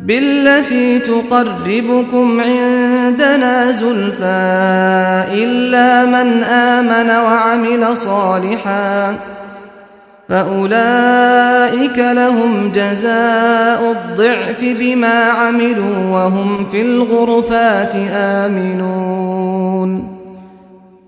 بالتي تقربكم عندنا زلفا إلا من آمن وعمل صالحا فأولئك لهم جزاء الضعف بما عملوا وهم في الغرفات آمنون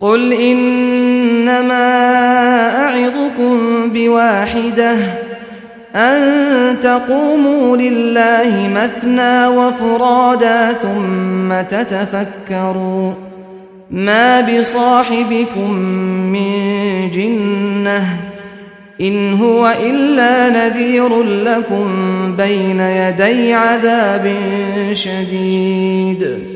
قل إنما أعظكم بواحدة أن تقوموا لله مثنى وفرادا ثم تتفكروا. ما بصاحبكم من جنة إن هو إلا نذير لكم بين يدي عذاب شديد.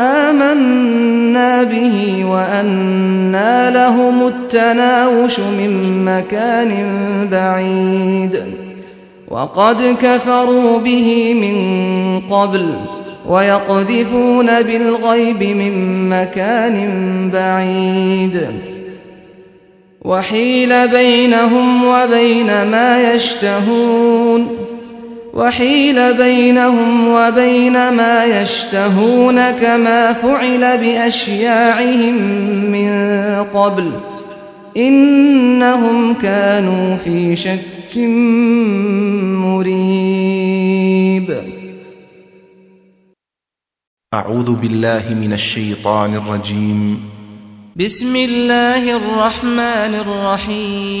آمنا به وأنا لهم التناوش من مكان بعيد. وقد كفروا به من قبل ويقذفون بالغيب من مكان بعيد. وحيل بينهم وبين ما يشتهون. وحيل بينهم وبين ما يشتهون كما فعل بأشياعهم من قبل إنهم كانوا في شك مريب. أعوذ بالله من الشيطان الرجيم. بسم الله الرحمن الرحيم.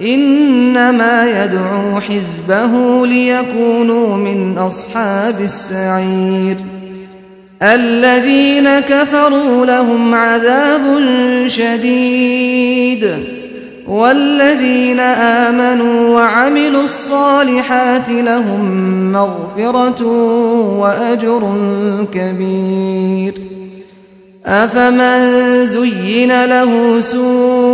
إنما يدعو حزبه ليكونوا من أصحاب السعير. الذين كفروا لهم عذاب شديد. والذين آمنوا وعملوا الصالحات لهم مغفرة وأجر كبير. أفمن زين له سوء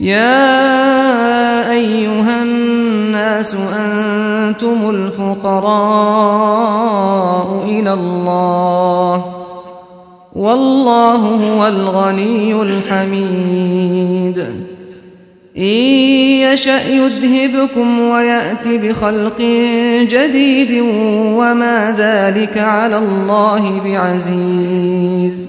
يا أيها الناس أنتم الفقراء إلى الله والله هو الغني الحميد إن يشأ يذهبكم ويأتي بخلق جديد وما ذلك على الله بعزيز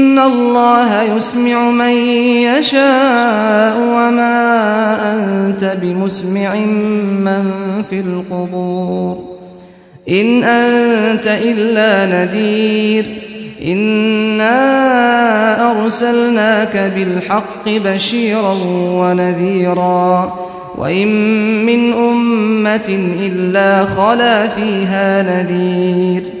ان الله يسمع من يشاء وما انت بمسمع من في القبور ان انت الا نذير انا ارسلناك بالحق بشيرا ونذيرا وان من امه الا خلا فيها نذير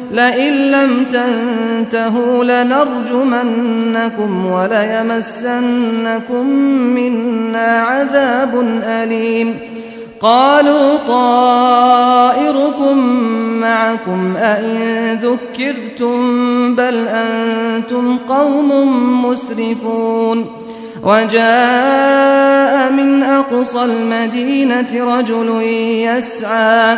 لئن لم تنتهوا لنرجمنكم وليمسنكم منا عذاب أليم. قالوا طائركم معكم أئن ذكرتم بل أنتم قوم مسرفون. وجاء من أقصى المدينة رجل يسعى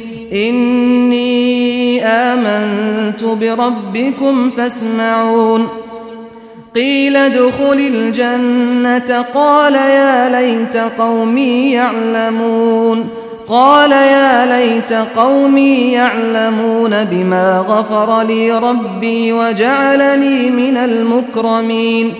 إني آمنت بربكم فاسمعون. قيل ادخل الجنة. قال يا ليت قومي يعلمون. قال يا ليت قومي يعلمون بما غفر لي ربي وجعلني من المكرمين.